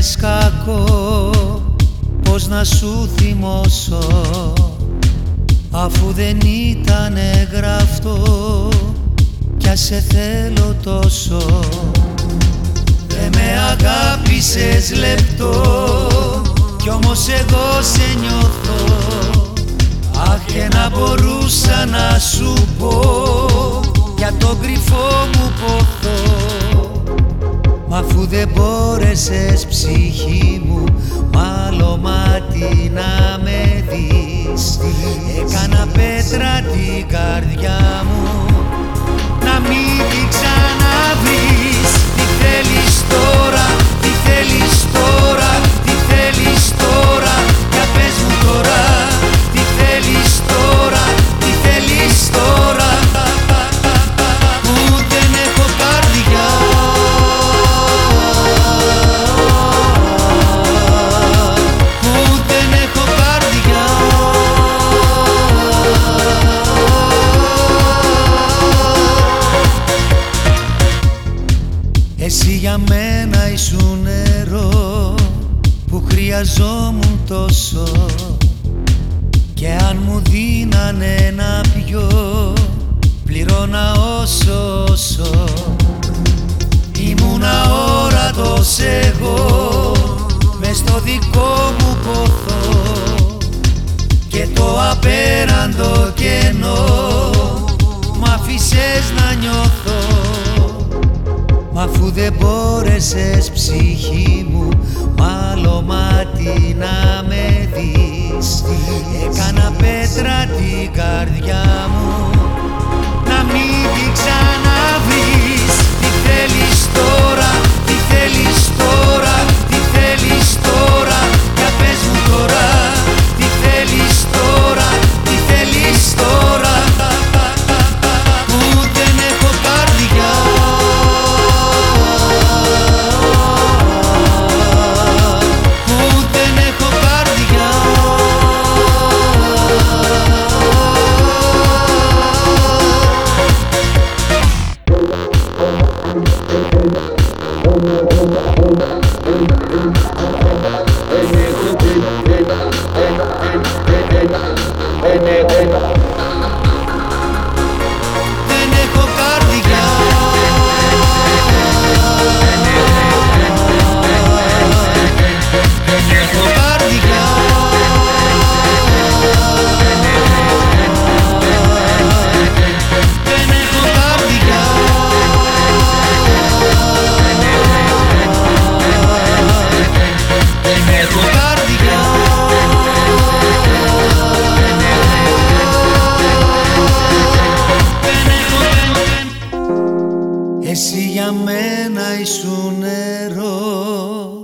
έκανες κακό Πώς να σου θυμώσω Αφού δεν ήταν γραφτό Κι σε θέλω τόσο. Δεν με αγάπησες λεπτό Κι όμως εγώ σε νιώθω. Αχ και να μπορούσα να σου πω δεν μπόρεσες ψυχή μου μάτι να με δεις. Έκανα πέτρα την καρδιά μου για μένα ήσουν νερό που χρειαζόμουν τόσο. Και αν μου δίνανε να πιω πληρώνα όσο όσο. Ήμουνα όρατος εγώ μες στο δικό μου ποθό και το απέραντο κενό μ' άφησες να νιώθω Μα αφού δεν μπόρεσες ψυχή μου μάτι να με δεις. Έκανα πέτρα την καρδιά μου Εσύ για μένα ήσουν νερός.